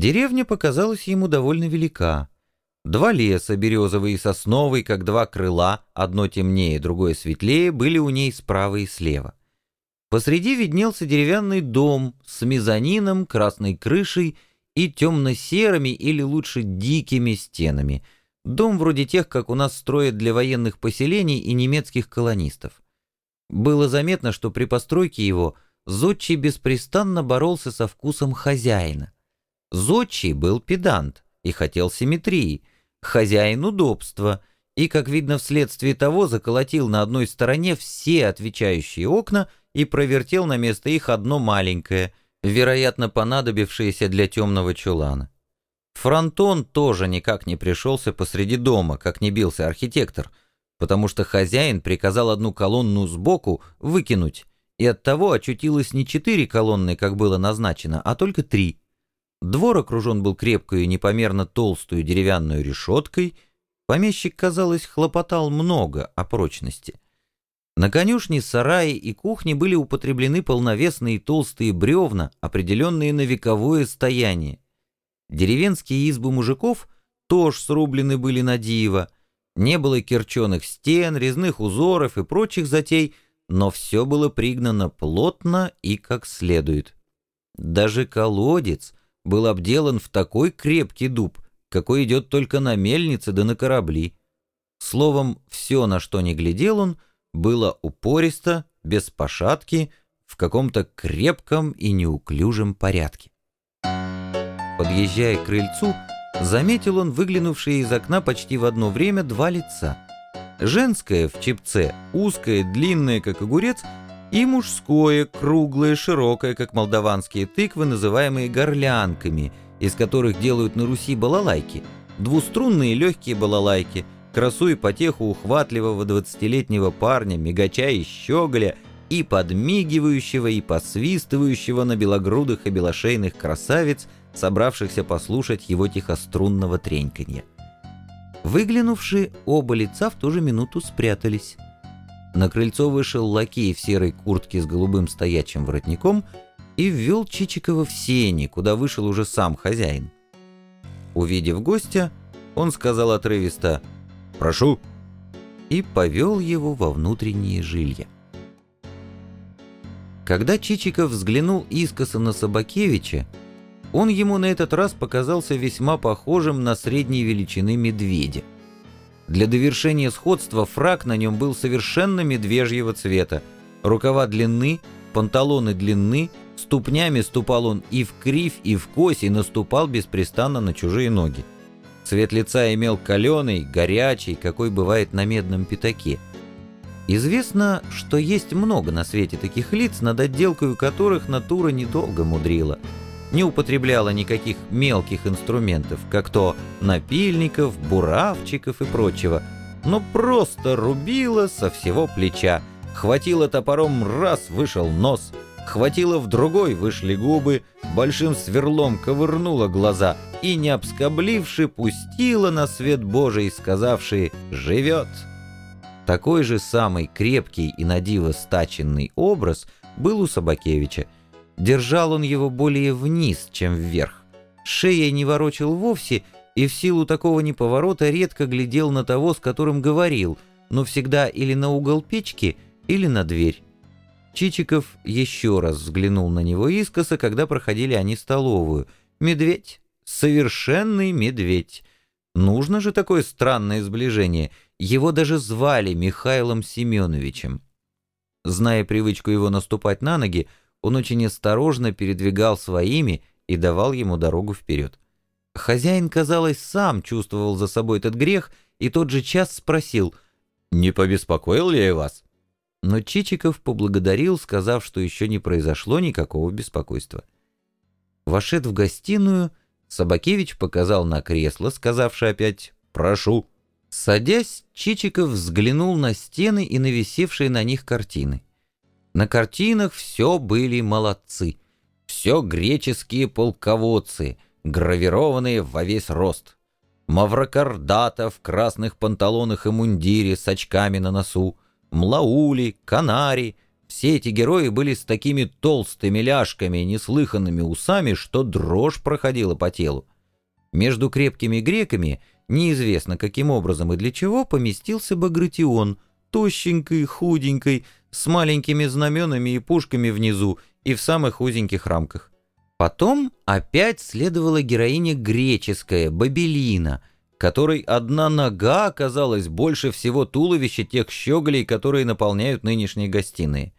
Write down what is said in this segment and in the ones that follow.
Деревня показалась ему довольно велика. Два леса, березовый и сосновый, как два крыла, одно темнее, другое светлее, были у ней справа и слева. Посреди виднелся деревянный дом с мезонином, красной крышей и темно-серыми или лучше дикими стенами. Дом вроде тех, как у нас строят для военных поселений и немецких колонистов. Было заметно, что при постройке его Зодчий беспрестанно боролся со вкусом хозяина. Зодчий был педант и хотел симметрии, хозяин удобства, и, как видно, вследствие того заколотил на одной стороне все отвечающие окна и провертел на место их одно маленькое, вероятно, понадобившееся для темного чулана. Фронтон тоже никак не пришелся посреди дома, как не бился архитектор, потому что хозяин приказал одну колонну сбоку выкинуть, и оттого очутилось не четыре колонны, как было назначено, а только три. Двор окружен был крепкой и непомерно толстую деревянную решеткой. Помещик, казалось, хлопотал много о прочности. На конюшне, сарае и кухне были употреблены полновесные толстые бревна, определенные на вековое стояние. Деревенские избы мужиков тоже срублены были на диво. Не было кирченых стен, резных узоров и прочих затей, но все было пригнано плотно и как следует. Даже колодец — был обделан в такой крепкий дуб, какой идет только на мельнице да на корабли. Словом, все, на что не глядел он, было упористо, без пошатки, в каком-то крепком и неуклюжем порядке. Подъезжая к крыльцу, заметил он выглянувшие из окна почти в одно время два лица. Женское в чепце, узкое, длинное, как огурец, и мужское, круглое, широкое, как молдаванские тыквы, называемые горлянками, из которых делают на Руси балалайки, двуструнные легкие балалайки, красу и потеху ухватливого двадцатилетнего парня, мигача и щеголя, и подмигивающего, и посвистывающего на белогрудых и белошейных красавиц, собравшихся послушать его тихострунного треньканья. Выглянувшие, оба лица в ту же минуту спрятались. На крыльцо вышел лакей в серой куртке с голубым стоячим воротником и ввел Чичикова в сени, куда вышел уже сам хозяин. Увидев гостя, он сказал отрывисто «Прошу» и повел его во внутреннее жилье. Когда Чичиков взглянул искоса на Собакевича, он ему на этот раз показался весьма похожим на средней величины медведя. Для довершения сходства фрак на нем был совершенно медвежьего цвета. Рукава длинны, панталоны длинны, ступнями ступал он и в кривь, и в кось, и наступал беспрестанно на чужие ноги. Цвет лица имел каленый, горячий, какой бывает на медном пятаке. Известно, что есть много на свете таких лиц, над отделкой которых натура недолго мудрила – не употребляла никаких мелких инструментов, как то напильников, буравчиков и прочего, но просто рубила со всего плеча. Хватило топором раз, вышел нос, хватило в другой, вышли губы, большим сверлом ковырнула глаза и, не обскобливши, пустила на свет Божий, сказавший «живет». Такой же самый крепкий и надиво стаченный образ был у Собакевича — Держал он его более вниз, чем вверх. Шея не ворочил вовсе, и в силу такого неповорота редко глядел на того, с которым говорил, но всегда или на угол печки, или на дверь. Чичиков еще раз взглянул на него искоса, когда проходили они столовую. Медведь. Совершенный медведь. Нужно же такое странное сближение. Его даже звали Михаилом Семеновичем. Зная привычку его наступать на ноги, он очень осторожно передвигал своими и давал ему дорогу вперед. Хозяин, казалось, сам чувствовал за собой этот грех и тот же час спросил «Не побеспокоил ли я вас?» Но Чичиков поблагодарил, сказав, что еще не произошло никакого беспокойства. Вошед в гостиную, Собакевич показал на кресло, сказавший опять «Прошу». Садясь, Чичиков взглянул на стены и нависевшие на них картины. На картинах все были молодцы. Все греческие полководцы, гравированные во весь рост. Маврокардата в красных панталонах и мундире с очками на носу, Млаули, Канари, Все эти герои были с такими толстыми ляжками и неслыханными усами, что дрожь проходила по телу. Между крепкими греками, неизвестно каким образом и для чего, поместился Багратион, тощенький, худенький, с маленькими знаменами и пушками внизу и в самых узеньких рамках. Потом опять следовала героиня греческая, Бабелина, которой одна нога оказалась больше всего туловища тех щеголей, которые наполняют нынешние гостиные.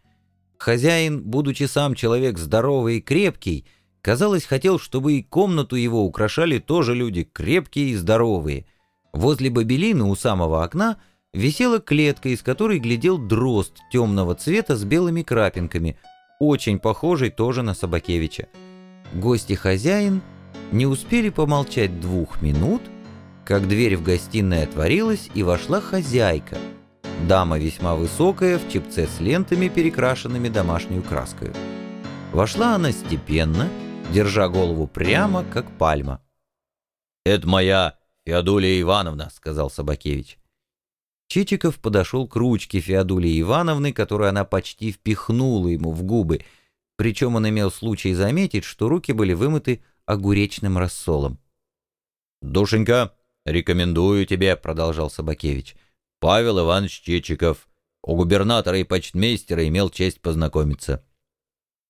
Хозяин, будучи сам человек здоровый и крепкий, казалось, хотел, чтобы и комнату его украшали тоже люди крепкие и здоровые. Возле Бабелины у самого окна висела клетка, из которой глядел дрозд темного цвета с белыми крапинками, очень похожий тоже на Собакевича. Гости хозяин не успели помолчать двух минут, как дверь в гостиной отворилась, и вошла хозяйка. Дама весьма высокая, в чепце с лентами, перекрашенными домашнюю краской. Вошла она степенно, держа голову прямо, как пальма. «Это моя Феодулия Ивановна», — сказал Собакевич. Чичиков подошел к ручке Феодулии Ивановны, которую она почти впихнула ему в губы, причем он имел случай заметить, что руки были вымыты огуречным рассолом. «Душенька, рекомендую тебе», — продолжал Собакевич. «Павел Иванович Чичиков. У губернатора и почтмейстера имел честь познакомиться».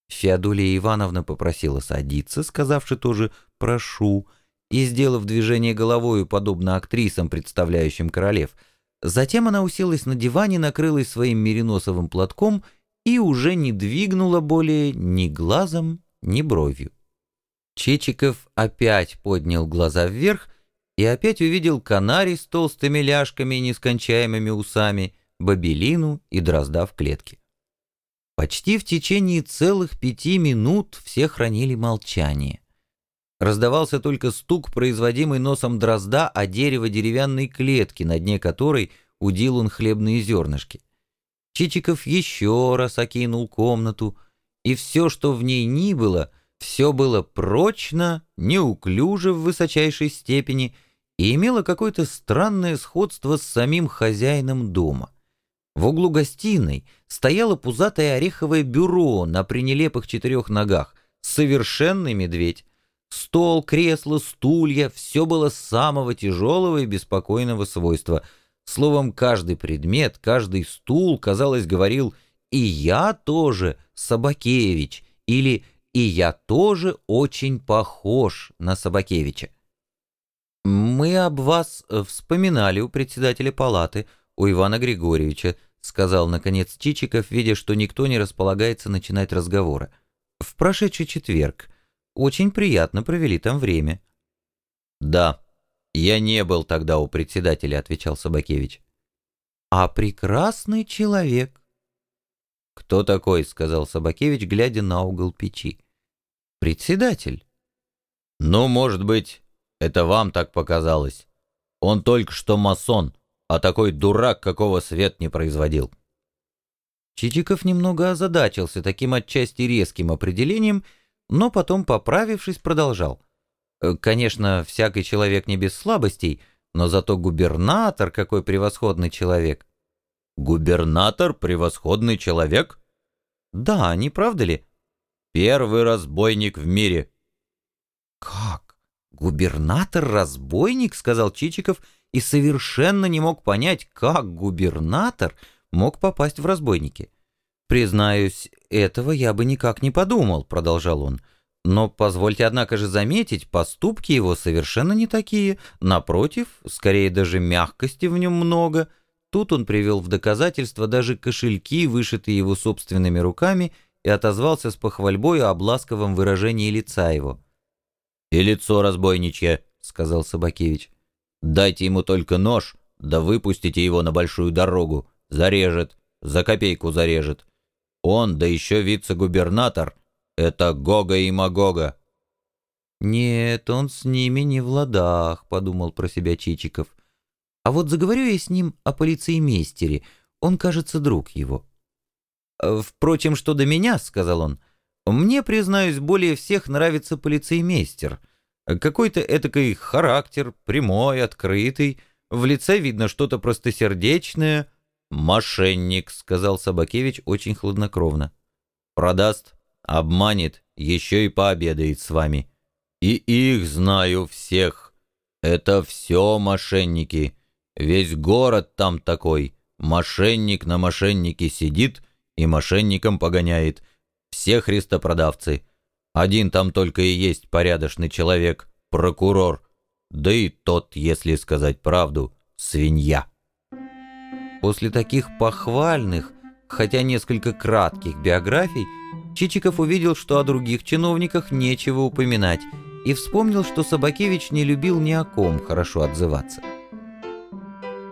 Феодулия Ивановна попросила садиться, сказавши тоже «прошу», и, сделав движение головою, подобно актрисам, представляющим королев, затем она уселась на диване, накрылась своим мериносовым платком и уже не двигнула более ни глазом, ни бровью. Чичиков опять поднял глаза вверх и опять увидел канарий с толстыми ляжками и нескончаемыми усами, бабелину и дрозда в клетке. Почти в течение целых пяти минут все хранили молчание. Раздавался только стук, производимый носом дрозда о дерево деревянной клетки, на дне которой удил он хлебные зернышки. Чичиков еще раз окинул комнату, и все, что в ней ни было — все было прочно, неуклюже в высочайшей степени и имело какое-то странное сходство с самим хозяином дома. В углу гостиной стояло пузатое ореховое бюро на пренелепых четырех ногах, совершенный медведь. Стол, кресло, стулья — все было самого тяжелого и беспокойного свойства. Словом, каждый предмет, каждый стул, казалось, говорил «И я тоже, Собакевич» или и я тоже очень похож на Собакевича. «Мы об вас вспоминали у председателя палаты, у Ивана Григорьевича», сказал, наконец, Чичиков, видя, что никто не располагается начинать разговоры. «В прошедший четверг. Очень приятно провели там время». «Да, я не был тогда у председателя», — отвечал Собакевич. «А прекрасный человек. «Кто такой?» — сказал Собакевич, глядя на угол печи. «Председатель». «Ну, может быть, это вам так показалось. Он только что масон, а такой дурак, какого свет не производил». Чичиков немного озадачился таким отчасти резким определением, но потом, поправившись, продолжал. «Э, «Конечно, всякий человек не без слабостей, но зато губернатор какой превосходный человек. Губернатор — превосходный человек? Да, не правда ли? Первый разбойник в мире. Как? Губернатор-разбойник? Сказал Чичиков и совершенно не мог понять, как губернатор мог попасть в разбойники. Признаюсь, этого я бы никак не подумал, продолжал он. Но позвольте, однако же, заметить, поступки его совершенно не такие. Напротив, скорее даже мягкости в нем много — Тут он привел в доказательство даже кошельки, вышитые его собственными руками, и отозвался с похвальбой о ласковом выражении лица его. «И лицо разбойничье», — сказал Собакевич. «Дайте ему только нож, да выпустите его на большую дорогу. Зарежет, за копейку зарежет. Он, да еще вице-губернатор, это Гога и Магога». «Нет, он с ними не в ладах», — подумал про себя Чичиков. А вот заговорю я с ним о полицеймейстере, он, кажется, друг его. «Э, «Впрочем, что до меня», — сказал он, — «мне, признаюсь, более всех нравится полицеймейстер. Какой-то этакой характер, прямой, открытый, в лице видно что-то простосердечное, «Мошенник», — сказал Собакевич очень хладнокровно. «Продаст, обманет, еще и пообедает с вами. И их знаю всех. Это все мошенники. Весь город там такой. Мошенник на мошеннике сидит и мошенником погоняет. Все христопродавцы. Один там только и есть порядочный человек, прокурор. Да и тот, если сказать правду, свинья. После таких похвальных, хотя несколько кратких биографий, Чичиков увидел, что о других чиновниках нечего упоминать, и вспомнил, что Собакевич не любил ни о ком хорошо отзываться.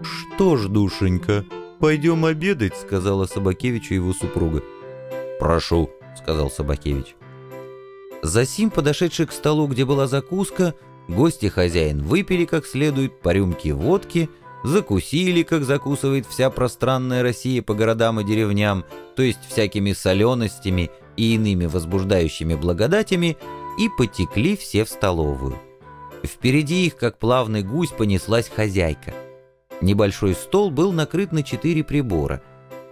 «Что ж, душенька, пойдем обедать», — сказала Собакевичу его супруга. «Прошу», — сказал Собакевич. Засим, подошедший к столу, где была закуска, гости хозяин выпили как следует по рюмке водки, закусили, как закусывает вся пространная Россия по городам и деревням, то есть всякими соленостями и иными возбуждающими благодатями, и потекли все в столовую. Впереди их, как плавный гусь, понеслась хозяйка. Небольшой стол был накрыт на четыре прибора.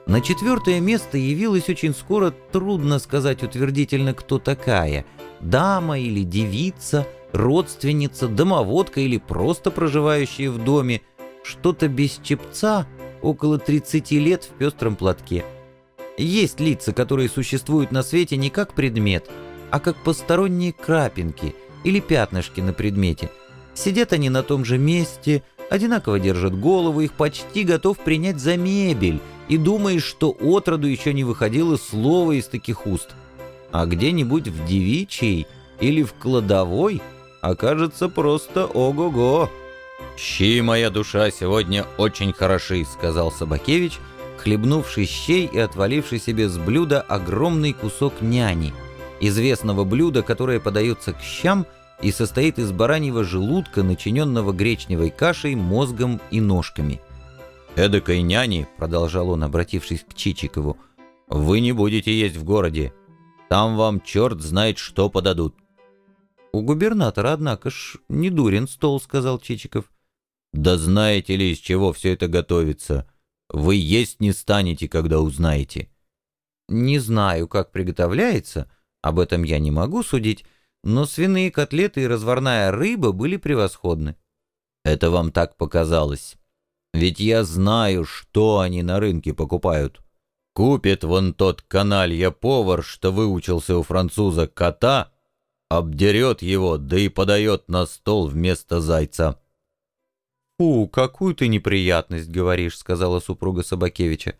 На четвертое место явилась очень скоро, трудно сказать утвердительно, кто такая – дама или девица, родственница, домоводка или просто проживающая в доме, что-то без чепца, около 30 лет в пестром платке. Есть лица, которые существуют на свете не как предмет, а как посторонние крапинки или пятнышки на предмете. Сидят они на том же месте, одинаково держат голову, их почти готов принять за мебель, и думаешь, что отроду еще не выходило слова из таких уст – а где-нибудь в девичьей или в кладовой окажется просто ого-го. «Щи, моя душа, сегодня очень хороши», — сказал Собакевич, хлебнувший щей и отваливший себе с блюда огромный кусок няни, известного блюда, которое подается к щам и состоит из бараньего желудка, начиненного гречневой кашей, мозгом и ножками. «Эдакой няни», — продолжал он, обратившись к Чичикову, — «вы не будете есть в городе. Там вам черт знает что подадут». «У губернатора, однако ж, не дурен стол», — сказал Чичиков. «Да знаете ли, из чего все это готовится? Вы есть не станете, когда узнаете». «Не знаю, как приготовляется, об этом я не могу судить, но свиные котлеты и разварная рыба были превосходны». «Это вам так показалось. Ведь я знаю, что они на рынке покупают». Купит вон тот каналья-повар, что выучился у француза кота, обдерет его, да и подает на стол вместо зайца. «Фу, какую ты неприятность говоришь», — сказала супруга Собакевича.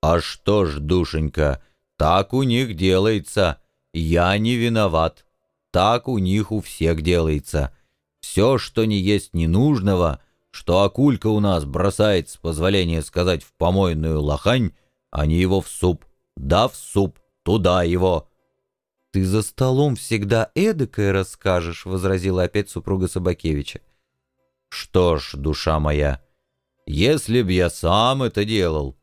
«А что ж, душенька, так у них делается. Я не виноват. Так у них у всех делается. Все, что не есть ненужного, что акулька у нас бросает, с позволения сказать, в помойную лохань, они его в суп. Да, в суп. Туда его. «Ты за столом всегда эдакое расскажешь», — возразила опять супруга Собакевича. «Что ж, душа моя, если б я сам это делал,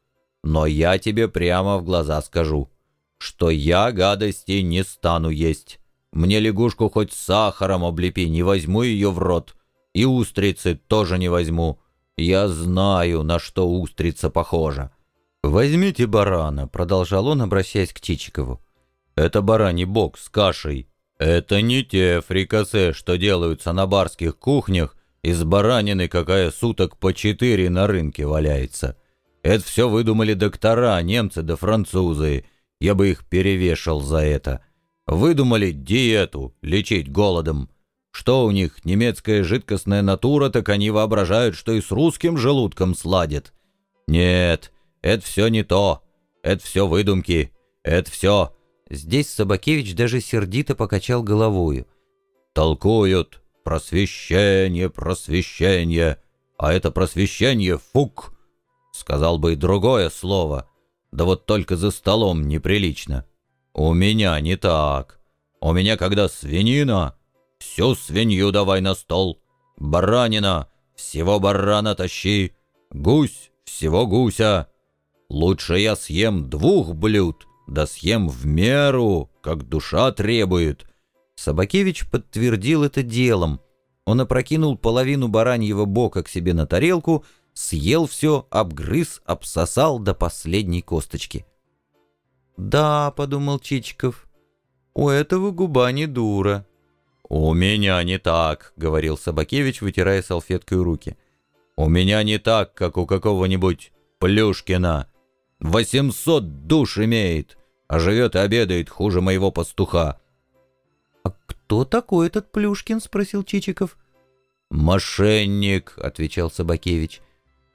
но я тебе прямо в глаза скажу, что я гадости не стану есть. Мне лягушку хоть сахаром облепи, не возьму ее в рот, и устрицы тоже не возьму. Я знаю, на что устрица похожа. «Возьмите барана», — продолжал он, обращаясь к Чичикову. «Это бараний бок с кашей. Это не те фрикасе, что делаются на барских кухнях из баранины, какая суток по четыре на рынке валяется. Это все выдумали доктора, немцы да французы. Я бы их перевешал за это. Выдумали диету, лечить голодом. Что у них, немецкая жидкостная натура, так они воображают, что и с русским желудком сладят. Нет, это все не то. Это все выдумки. Это все...» Здесь Собакевич даже сердито покачал головою. «Толкуют. Просвещение, просвещение. А это просвещение — фук. Сказал бы и другое слово. Да вот только за столом неприлично. У меня не так. У меня когда свинина, всю свинью давай на стол. Баранина, всего барана тащи. Гусь, всего гуся. Лучше я съем двух блюд, да съем в меру, как душа требует». Собакевич подтвердил это делом. Он опрокинул половину бараньего бока к себе на тарелку, съел все, обгрыз, обсосал до последней косточки. «Да», — подумал Чичиков, — «у этого губа не дура». «У меня не так», — говорил Собакевич, вытирая салфеткой руки. «У меня не так, как у какого-нибудь Плюшкина. Восемьсот душ имеет, а живет и обедает хуже моего пастуха». «А кто такой этот Плюшкин?» — спросил Чичиков. «Мошенник», — отвечал Собакевич.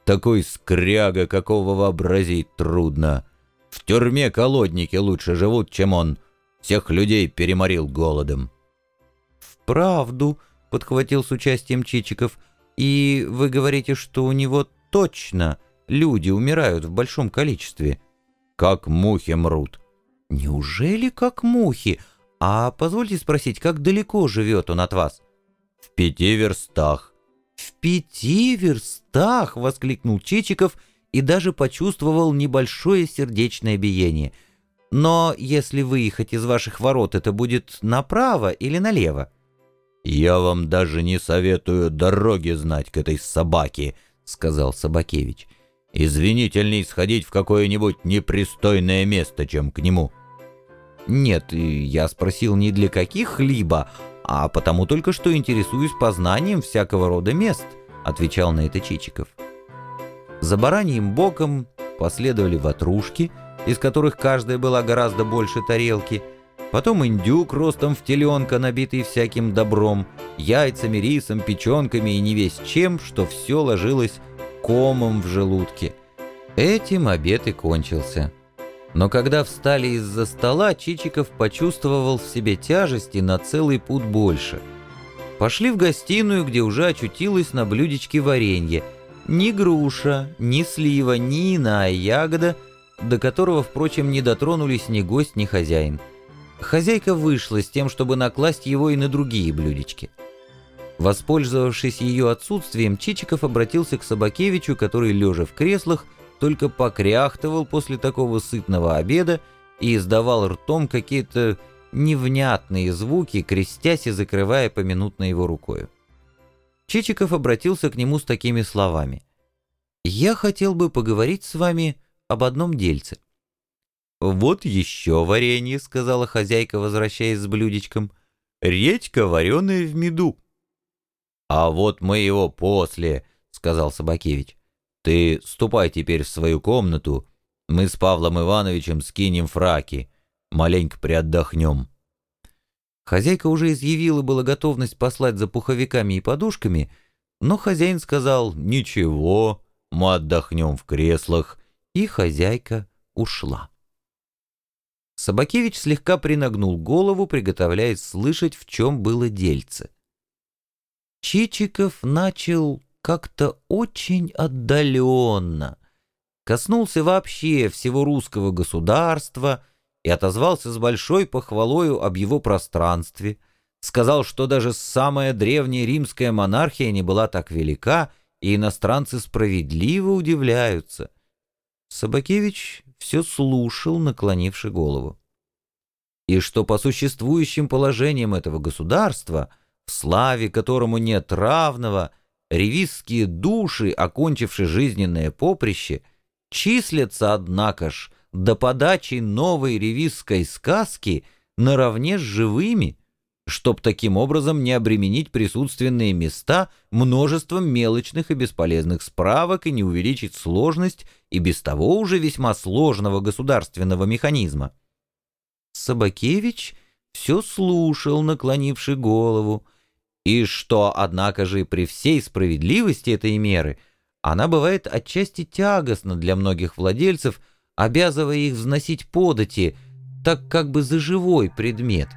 «Такой скряга, какого вообразить трудно. В тюрьме колодники лучше живут, чем он. Всех людей переморил голодом». «Вправду», — подхватил с участием Чичиков. «И вы говорите, что у него точно люди умирают в большом количестве?» «Как мухи мрут». «Неужели как мухи? А позвольте спросить, как далеко живет он от вас?» «В пяти верстах». «В пяти верстах!» — воскликнул Чичиков и даже почувствовал небольшое сердечное биение. «Но если выехать из ваших ворот, это будет направо или налево?» «Я вам даже не советую дороги знать к этой собаке», — сказал Собакевич. «Извинительней сходить в какое-нибудь непристойное место, чем к нему». «Нет, я спросил не для каких-либо, а потому только что интересуюсь познанием всякого рода мест», — отвечал на это Чичиков. За бараньим боком последовали ватрушки, из которых каждая была гораздо больше тарелки, потом индюк ростом в теленка, набитый всяким добром, яйцами, рисом, печенками и не весь чем, что все ложилось комом в желудке. Этим обед и кончился. Но когда встали из-за стола, Чичиков почувствовал в себе тяжести на целый путь больше. Пошли в гостиную, где уже очутилась на блюдечке варенье – ни груша, ни слива, ни иная ягода, до которого, впрочем, не дотронулись ни гость, ни хозяин. Хозяйка вышла с тем, чтобы накласть его и на другие блюдечки. Воспользовавшись ее отсутствием, Чичиков обратился к Собакевичу, который, лежа в креслах, только покряхтывал после такого сытного обеда и издавал ртом какие-то невнятные звуки, крестясь и закрывая поминутно его рукою. Чичиков обратился к нему с такими словами. «Я хотел бы поговорить с вами об одном дельце». «Вот еще варенье», — сказала хозяйка, возвращаясь с блюдечком. «Редька, вареная в меду». «А вот мы его после», — сказал Собакевич. «Ты ступай теперь в свою комнату. Мы с Павлом Ивановичем скинем фраки. Маленько приотдохнем». Хозяйка уже изъявила была готовность послать за пуховиками и подушками, но хозяин сказал «Ничего, мы отдохнем в креслах», и хозяйка ушла. Собакевич слегка принагнул голову, приготовляясь слышать, в чем было дельце. Чичиков начал как-то очень отдаленно, коснулся вообще всего русского государства — и отозвался с большой похвалою об его пространстве, сказал, что даже самая древняя римская монархия не была так велика, и иностранцы справедливо удивляются. Собакевич все слушал, наклонивши голову. И что по существующим положениям этого государства, в славе которому нет равного, ревизские души, окончившие жизненное поприще, числятся, однако ж, до подачи новой ревизской сказки наравне с живыми, чтоб таким образом не обременить присутственные места множеством мелочных и бесполезных справок и не увеличить сложность и без того уже весьма сложного государственного механизма. Собакевич все слушал, наклонивший голову, и что, однако же, при всей справедливости этой меры, она бывает отчасти тягостна для многих владельцев, обязывая их взносить подати, так как бы за живой предмет,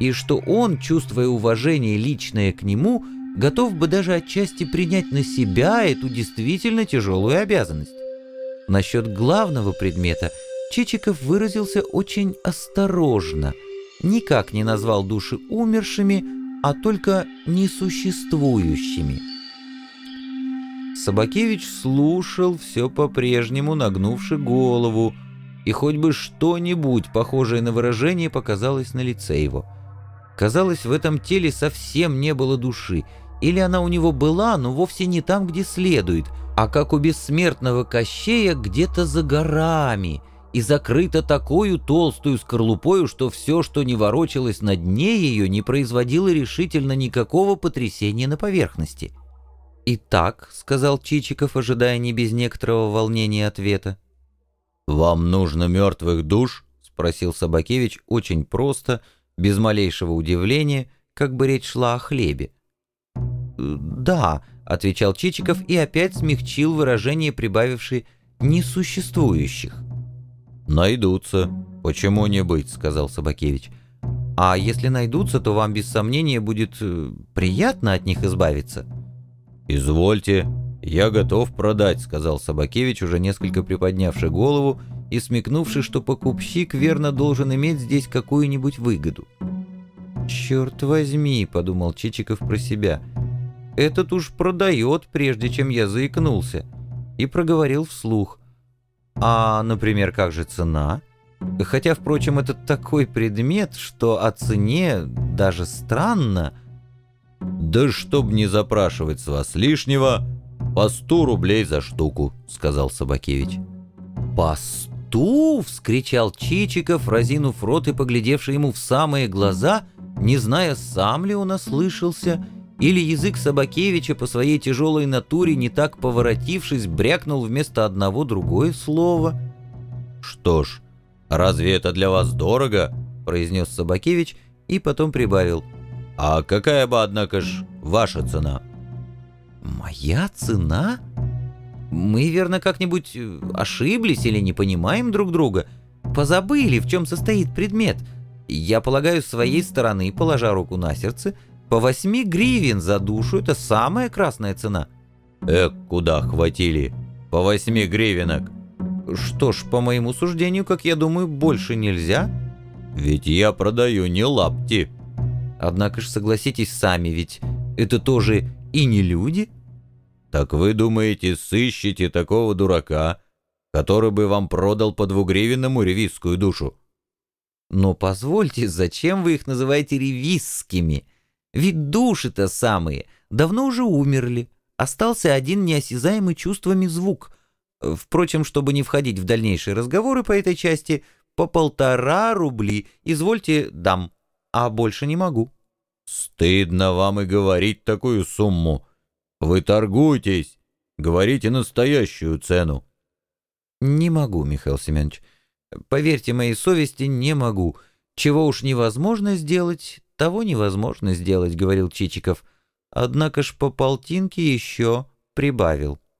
и что он, чувствуя уважение личное к нему, готов бы даже отчасти принять на себя эту действительно тяжелую обязанность. Насчет главного предмета Чичиков выразился очень осторожно, никак не назвал души умершими, а только несуществующими. Собакевич слушал все по-прежнему, нагнувши голову, и хоть бы что-нибудь похожее на выражение показалось на лице его. Казалось, в этом теле совсем не было души, или она у него была, но вовсе не там, где следует, а как у бессмертного Кощея где-то за горами и закрыта такую толстую скорлупою, что все, что не ворочалось на дне ее, не производило решительно никакого потрясения на поверхности. «Итак», — сказал Чичиков, ожидая не без некоторого волнения ответа. «Вам нужно мертвых душ?» — спросил Собакевич очень просто, без малейшего удивления, как бы речь шла о хлебе. «Да», — отвечал Чичиков и опять смягчил выражение, прибавивший «несуществующих». «Найдутся. Почему не быть?» — сказал Собакевич. «А если найдутся, то вам без сомнения будет э, приятно от них избавиться?» «Извольте, я готов продать», — сказал Собакевич, уже несколько приподнявший голову и смекнувший, что покупщик верно должен иметь здесь какую-нибудь выгоду. «Черт возьми», — подумал Чичиков про себя, — «этот уж продает, прежде чем я заикнулся», и проговорил вслух. «А, например, как же цена?» Хотя, впрочем, это такой предмет, что о цене даже странно. «Да чтоб не запрашивать с вас лишнего, по сто рублей за штуку», — сказал Собакевич. «По сту?» — вскричал Чичиков, разинув рот и поглядевший ему в самые глаза — не зная, сам ли он ослышался, или язык Собакевича по своей тяжелой натуре, не так поворотившись, брякнул вместо одного другое слово. «Что ж, разве это для вас дорого?» — произнес Собакевич и потом прибавил. «А какая бы, однако ж, ваша цена?» «Моя цена? Мы, верно, как-нибудь э, ошиблись или не понимаем друг друга? Позабыли, в чем состоит предмет?» Я полагаю, с своей стороны, положа руку на сердце, по восьми гривен за душу — это самая красная цена. Эк, куда хватили? По восьми гривенок. Что ж, по моему суждению, как я думаю, больше нельзя. Ведь я продаю не лапти. Однако ж согласитесь сами, ведь это тоже и не люди. Так вы думаете, сыщете такого дурака, который бы вам продал по двугривенному ревизскую душу? Но позвольте, зачем вы их называете ревизскими? Ведь души-то самые давно уже умерли. Остался один неосязаемый чувствами звук. Впрочем, чтобы не входить в дальнейшие разговоры по этой части, по полтора рубли, извольте, дам, а больше не могу. Стыдно вам и говорить такую сумму. Вы торгуйтесь, говорите настоящую цену. Не могу, Михаил Семенович. Поверьте моей совести, не могу. Чего уж невозможно сделать, того невозможно сделать, говорил Чичиков. Однако ж по полтинке еще прибавил.